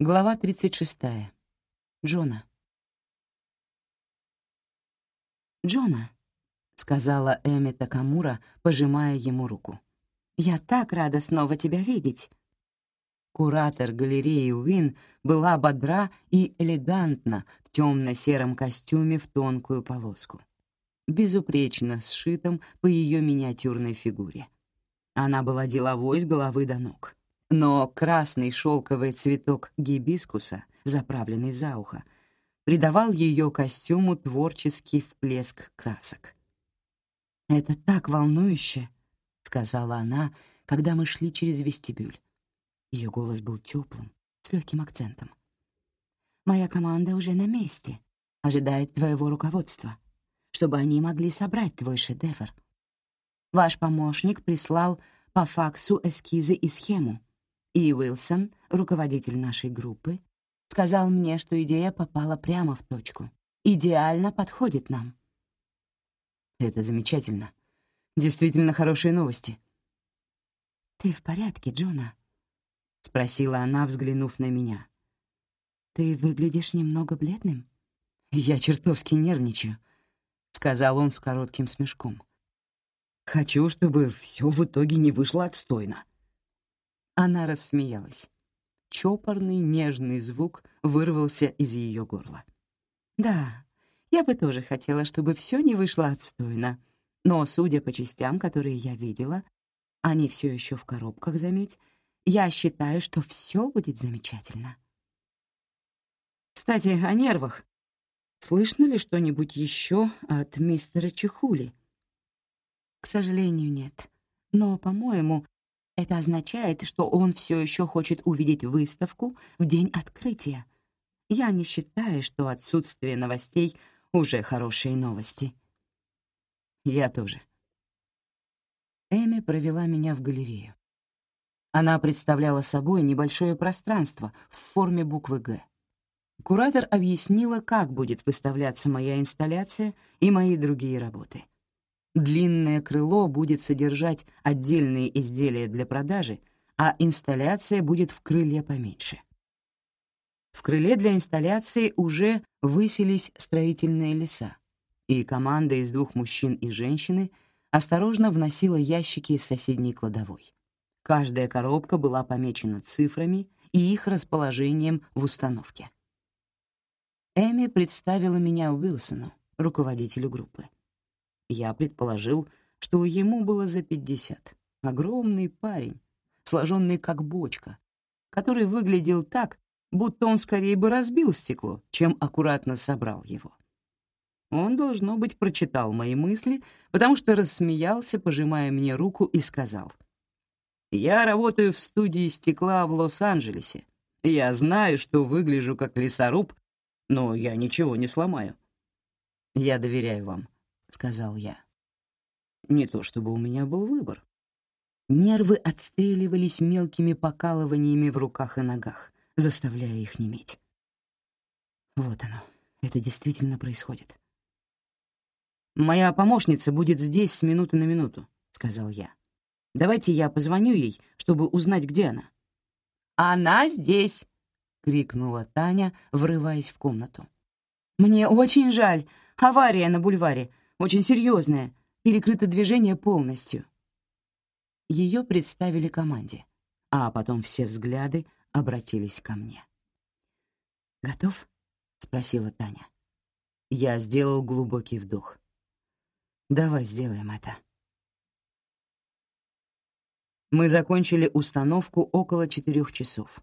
Глава 36. Джона. «Джона», — сказала Эми Такамура, пожимая ему руку. «Я так рада снова тебя видеть». Куратор галереи Уин была бодра и элегантна в темно-сером костюме в тонкую полоску, безупречно сшитом по ее миниатюрной фигуре. Она была деловой с головы до ног. Но красный шелковый цветок гибискуса, заправленный за ухо, придавал ее костюму творческий вплеск красок. «Это так волнующе», — сказала она, когда мы шли через вестибюль. Ее голос был теплым, с легким акцентом. «Моя команда уже на месте, ожидает твоего руководства, чтобы они могли собрать твой шедевр. Ваш помощник прислал по факсу эскизы и схему, и Уилсон, руководитель нашей группы, сказал мне, что идея попала прямо в точку. Идеально подходит нам. Это замечательно. Действительно хорошие новости. «Ты в порядке, Джона?» — спросила она, взглянув на меня. «Ты выглядишь немного бледным?» «Я чертовски нервничаю», — сказал он с коротким смешком. «Хочу, чтобы все в итоге не вышло отстойно». Она рассмеялась. Чопорный нежный звук вырвался из ее горла. «Да, я бы тоже хотела, чтобы все не вышло отстойно, но, судя по частям, которые я видела, они все еще в коробках, заметь, я считаю, что все будет замечательно». «Кстати, о нервах. Слышно ли что-нибудь еще от мистера Чехули?» «К сожалению, нет. Но, по-моему, это означает, что он все еще хочет увидеть выставку в день открытия. Я не считаю, что отсутствие новостей уже хорошие новости. Я тоже. Эми провела меня в галерею. Она представляла собой небольшое пространство в форме буквы «Г». Куратор объяснила, как будет выставляться моя инсталляция и мои другие работы — Длинное крыло будет содержать отдельные изделия для продажи, а инсталляция будет в крыле поменьше. В крыле для инсталляции уже высились строительные леса, и команда из двух мужчин и женщины осторожно вносила ящики из соседней кладовой. Каждая коробка была помечена цифрами и их расположением в установке. Эми представила меня Уилсону, руководителю группы. Я предположил, что ему было за пятьдесят. Огромный парень, сложенный как бочка, который выглядел так, будто он скорее бы разбил стекло, чем аккуратно собрал его. Он, должно быть, прочитал мои мысли, потому что рассмеялся, пожимая мне руку, и сказал. «Я работаю в студии стекла в Лос-Анджелесе. Я знаю, что выгляжу как лесоруб, но я ничего не сломаю. Я доверяю вам. — сказал я. Не то чтобы у меня был выбор. Нервы отстреливались мелкими покалываниями в руках и ногах, заставляя их неметь. Вот оно, это действительно происходит. «Моя помощница будет здесь с минуты на минуту», — сказал я. «Давайте я позвоню ей, чтобы узнать, где она». «Она здесь!» — крикнула Таня, врываясь в комнату. «Мне очень жаль. Авария на бульваре. Очень серьезная, перекрыто движение полностью. Ее представили команде, а потом все взгляды обратились ко мне. «Готов?» — спросила Таня. Я сделал глубокий вдох. «Давай сделаем это». Мы закончили установку около четырех часов.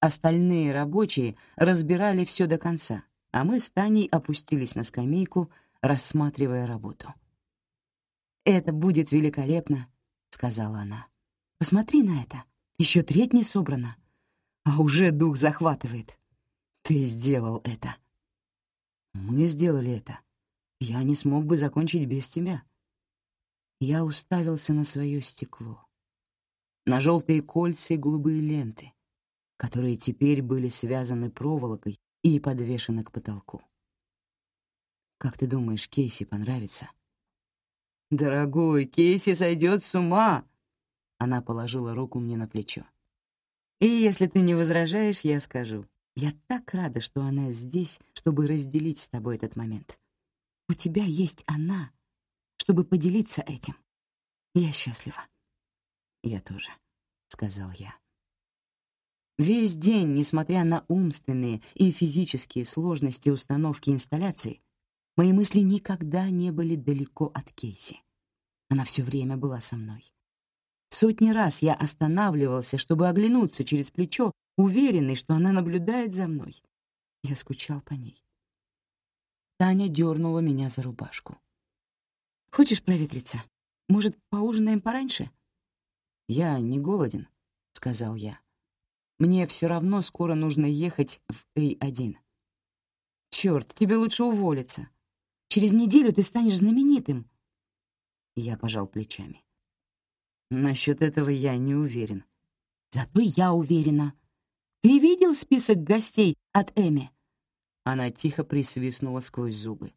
Остальные рабочие разбирали все до конца, а мы с Таней опустились на скамейку, рассматривая работу. «Это будет великолепно», — сказала она. «Посмотри на это. Еще треть не собрана, а уже дух захватывает. Ты сделал это». «Мы сделали это. Я не смог бы закончить без тебя». Я уставился на свое стекло, на желтые кольца и голубые ленты, которые теперь были связаны проволокой и подвешены к потолку. Как ты думаешь, Кейси понравится?» «Дорогой, Кейси сойдет с ума!» Она положила руку мне на плечо. И если ты не возражаешь, я скажу. Я так рада, что она здесь, чтобы разделить с тобой этот момент. У тебя есть она, чтобы поделиться этим. Я счастлива. Я тоже, — сказал я. Весь день, несмотря на умственные и физические сложности установки инсталляции, мои мысли никогда не были далеко от Кейси. Она все время была со мной. Сотни раз я останавливался, чтобы оглянуться через плечо, уверенный, что она наблюдает за мной. Я скучал по ней. Таня дернула меня за рубашку. «Хочешь проветриться? Может, поужинаем пораньше?» «Я не голоден», — сказал я. «Мне все равно скоро нужно ехать в А1». «Черт, тебе лучше уволиться. Через неделю ты станешь знаменитым». Я пожал плечами. Насчет этого я не уверен. Зато я уверена. Ты видел список гостей от Эми? Она тихо присвистнула сквозь зубы.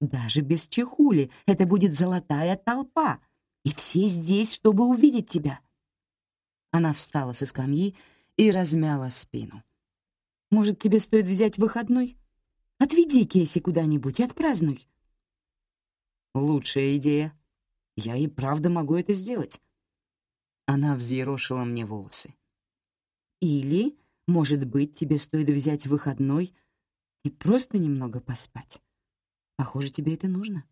Даже без чехули это будет золотая толпа, и все здесь, чтобы увидеть тебя. Она встала со скамьи и размяла спину. Может, тебе стоит взять выходной? Отведи Кейси куда-нибудь и отпразднуй. Лучшая идея. Я и правда могу это сделать. Она взъерошила мне волосы. «Или, может быть, тебе стоит взять выходной и просто немного поспать. Похоже, тебе это нужно».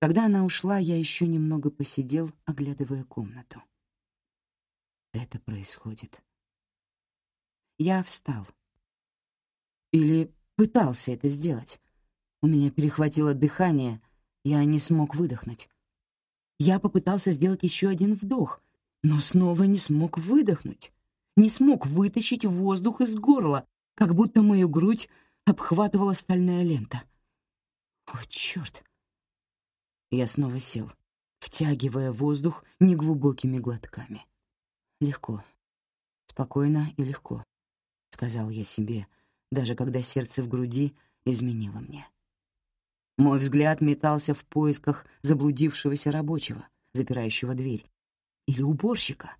Когда она ушла, я еще немного посидел, оглядывая комнату. Это происходит. Я встал. Или пытался это сделать. У меня перехватило дыхание, я не смог выдохнуть. Я попытался сделать еще один вдох, но снова не смог выдохнуть, не смог вытащить воздух из горла, как будто мою грудь обхватывала стальная лента. О, черт! Я снова сел, втягивая воздух неглубокими глотками. Легко, спокойно и легко, — сказал я себе, даже когда сердце в груди изменило мне. Мой взгляд метался в поисках заблудившегося рабочего, запирающего дверь, или уборщика.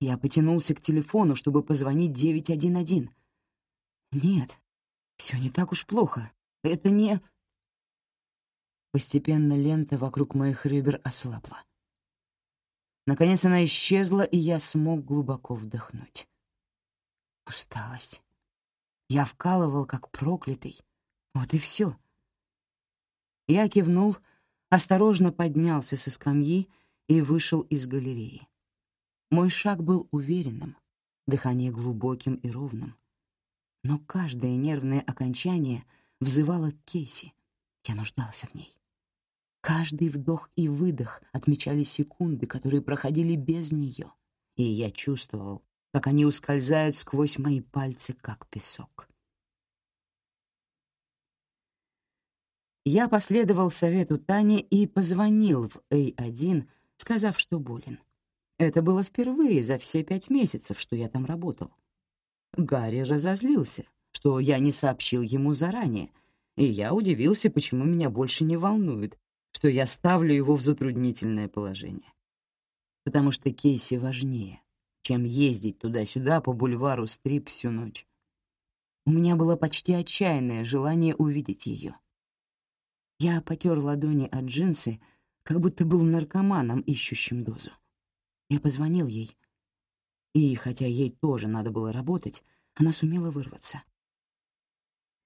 Я потянулся к телефону, чтобы позвонить 911. Нет, все не так уж плохо. Это не... Постепенно лента вокруг моих ребер ослабла. Наконец она исчезла, и я смог глубоко вдохнуть. Усталость. Я вкалывал, как проклятый. Вот и все. Я кивнул, осторожно поднялся со скамьи и вышел из галереи. Мой шаг был уверенным, дыхание глубоким и ровным. Но каждое нервное окончание взывало к Кейси. Я нуждался в ней. Каждый вдох и выдох отмечали секунды, которые проходили без нее, и я чувствовал, как они ускользают сквозь мои пальцы, как песок. Я последовал совету Тани и позвонил в А1, сказав, что болен. Это было впервые за все пять месяцев, что я там работал. Гарри разозлился, что я не сообщил ему заранее, и я удивился, почему меня больше не волнует, что я ставлю его в затруднительное положение. Потому что Кейси важнее, чем ездить туда-сюда по бульвару Стрип всю ночь. У меня было почти отчаянное желание увидеть ее. Я потер ладони от джинсы, как будто был наркоманом, ищущим дозу. Я позвонил ей, и, хотя ей тоже надо было работать, она сумела вырваться.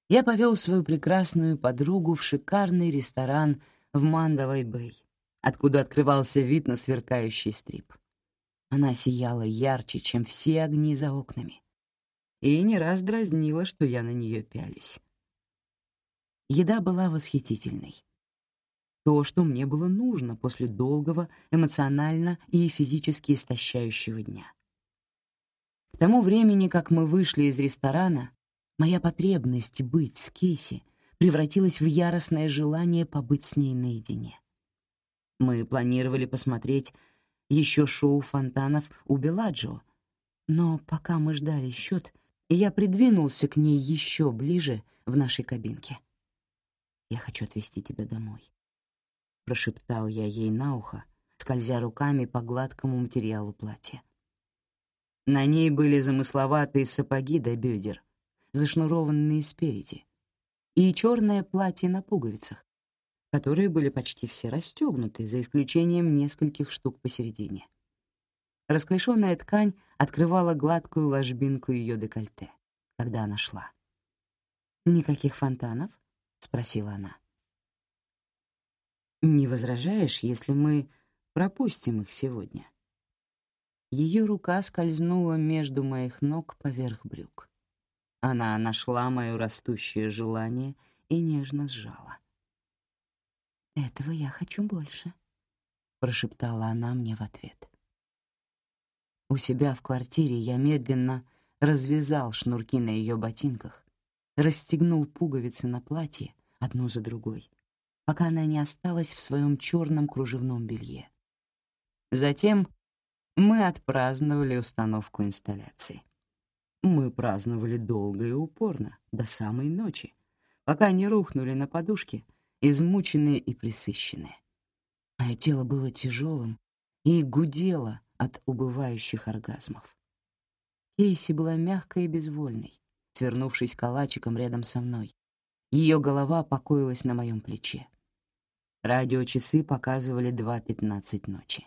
Я повел свою прекрасную подругу в шикарный ресторан в Мандалай-Бэй, откуда открывался вид на сверкающий стрип. Она сияла ярче, чем все огни за окнами, и не раз дразнила, что я на нее пялюсь. Еда была восхитительной то, что мне было нужно после долгого эмоционально и физически истощающего дня. К тому времени, как мы вышли из ресторана, моя потребность быть с Кейси превратилась в яростное желание побыть с ней наедине. Мы планировали посмотреть еще шоу фонтанов у Беладжио, но пока мы ждали счет, я придвинулся к ней еще ближе в нашей кабинке. «Я хочу отвезти тебя домой», прошептал я ей на ухо, скользя руками по гладкому материалу платья. На ней были замысловатые сапоги до бедер, зашнурованные спереди, и черное платье на пуговицах, которые были почти все расстегнуты, за исключением нескольких штук посередине. Расклешенная ткань открывала гладкую ложбинку ее декольте, когда она шла. «Никаких фонтанов?» — спросила она. «Не возражаешь, если мы пропустим их сегодня?» Ее рука скользнула между моих ног поверх брюк. Она нашла мое растущее желание и нежно сжала. «Этого я хочу больше», — прошептала она мне в ответ. У себя в квартире я медленно развязал шнурки на ее ботинках, расстегнул пуговицы на платье одну за другой, пока она не осталась в своем черном кружевном белье. Затем мы отпраздновали установку инсталляции. Мы праздновали долго и упорно, до самой ночи, пока не рухнули на подушке, измученные и присыщенные. Мое тело было тяжелым и гудело от убывающих оргазмов. Кейси была мягкой и безвольной, свернувшись калачиком рядом со мной. Ее голова покоилась на моем плече. Радиочасы показывали 2.15 ночи.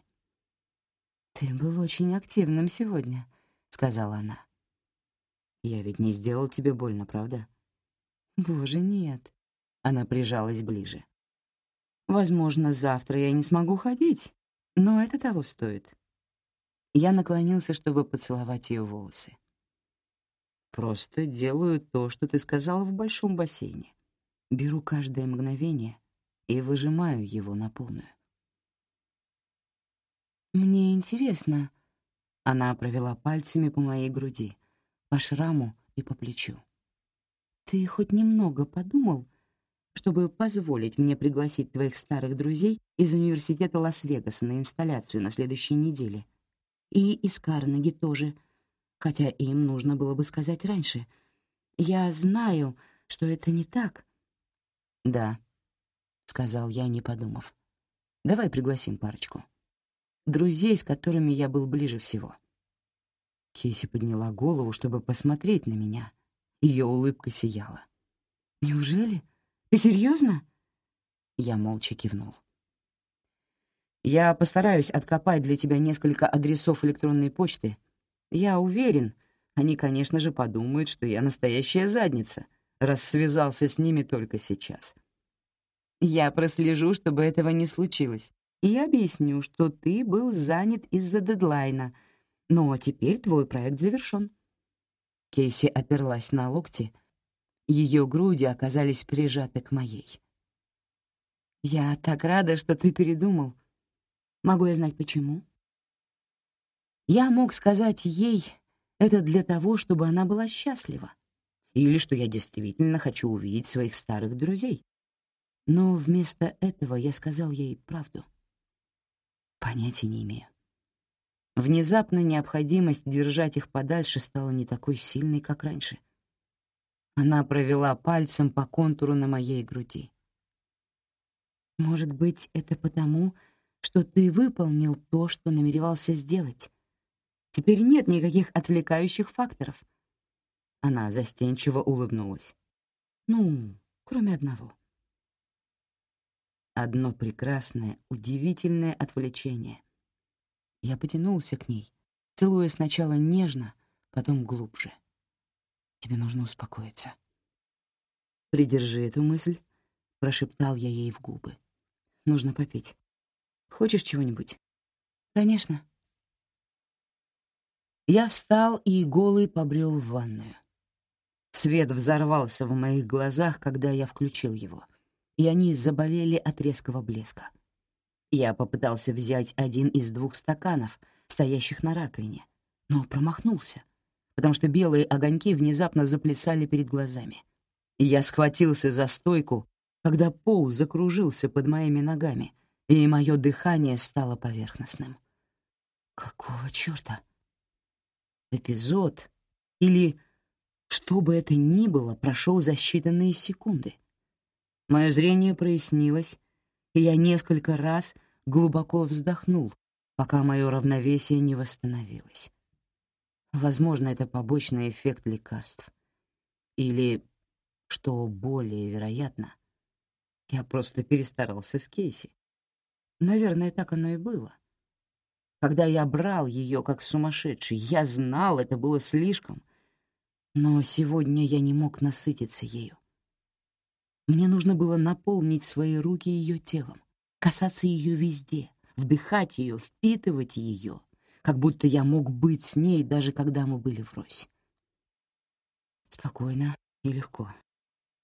«Ты был очень активным сегодня», — сказала она. «Я ведь не сделал тебе больно, правда?» «Боже, нет». Она прижалась ближе. «Возможно, завтра я не смогу ходить, но это того стоит». Я наклонился, чтобы поцеловать ее волосы. «Просто делаю то, что ты сказала в большом бассейне. Беру каждое мгновение и выжимаю его на полную. «Мне интересно...» Она провела пальцами по моей груди, по шраму и по плечу. «Ты хоть немного подумал, чтобы позволить мне пригласить твоих старых друзей из университета Лас-Вегаса на инсталляцию на следующей неделе? И из Карнеги тоже, хотя им нужно было бы сказать раньше. Я знаю, что это не так». «Да», — сказал я, не подумав. «Давай пригласим парочку» друзей, с которыми я был ближе всего. Кейси подняла голову, чтобы посмотреть на меня. Ее улыбка сияла. «Неужели? Ты серьезно?» Я молча кивнул. «Я постараюсь откопать для тебя несколько адресов электронной почты. Я уверен, они, конечно же, подумают, что я настоящая задница, раз связался с ними только сейчас. Я прослежу, чтобы этого не случилось и объясню, что ты был занят из-за дедлайна, но теперь твой проект завершен. Кейси оперлась на локти, ее груди оказались прижаты к моей. «Я так рада, что ты передумал. Могу я знать, почему?» Я мог сказать ей это для того, чтобы она была счастлива, или что я действительно хочу увидеть своих старых друзей. Но вместо этого я сказал ей правду. Понятия не имею. Внезапно необходимость держать их подальше стала не такой сильной, как раньше. Она провела пальцем по контуру на моей груди. «Может быть, это потому, что ты выполнил то, что намеревался сделать. Теперь нет никаких отвлекающих факторов». Она застенчиво улыбнулась. «Ну, кроме одного одно прекрасное, удивительное отвлечение. Я потянулся к ней, целуя сначала нежно, потом глубже. Тебе нужно успокоиться. «Придержи эту мысль», — прошептал я ей в губы. «Нужно попить. Хочешь чего-нибудь?» «Конечно». Я встал и голый побрел в ванную. Свет взорвался в моих глазах, когда я включил его — и они заболели от резкого блеска. Я попытался взять один из двух стаканов, стоящих на раковине, но промахнулся, потому что белые огоньки внезапно заплясали перед глазами. Я схватился за стойку, когда пол закружился под моими ногами, и мое дыхание стало поверхностным. Какого чёрта? Эпизод или что бы это ни было прошел за считанные секунды. Мое зрение прояснилось, и я несколько раз глубоко вздохнул, пока мое равновесие не восстановилось. Возможно, это побочный эффект лекарств. Или, что более вероятно, я просто перестарался с Кейси. Наверное, так оно и было. Когда я брал ее как сумасшедший, я знал, это было слишком. Но сегодня я не мог насытиться ею. Мне нужно было наполнить свои руки ее телом, касаться ее везде, вдыхать ее, впитывать ее, как будто я мог быть с ней, даже когда мы были врозь. Спокойно и легко.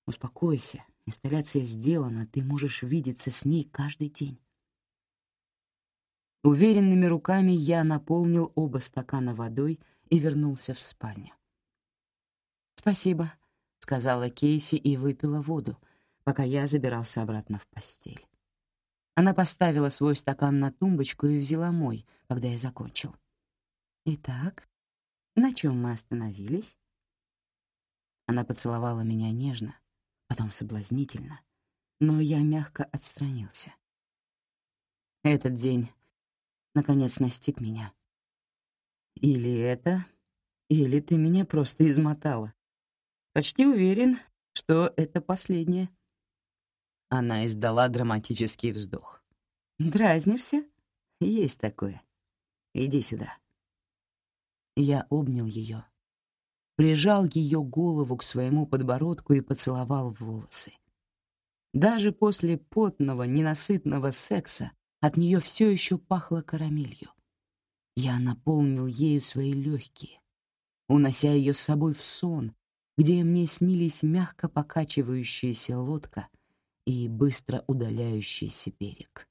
Успокойся, инсталляция сделана, ты можешь видеться с ней каждый день. Уверенными руками я наполнил оба стакана водой и вернулся в спальню. «Спасибо», — сказала Кейси и выпила воду, пока я забирался обратно в постель. Она поставила свой стакан на тумбочку и взяла мой, когда я закончил. «Итак, на чем мы остановились?» Она поцеловала меня нежно, потом соблазнительно, но я мягко отстранился. Этот день наконец настиг меня. Или это, или ты меня просто измотала. Почти уверен, что это последнее. Она издала драматический вздох. «Дразнишься? Есть такое. Иди сюда». Я обнял ее, прижал ее голову к своему подбородку и поцеловал в волосы. Даже после потного, ненасытного секса от нее все еще пахло карамелью. Я наполнил ею свои легкие, унося ее с собой в сон, где мне снились мягко покачивающаяся лодка и быстро удаляющийся берег.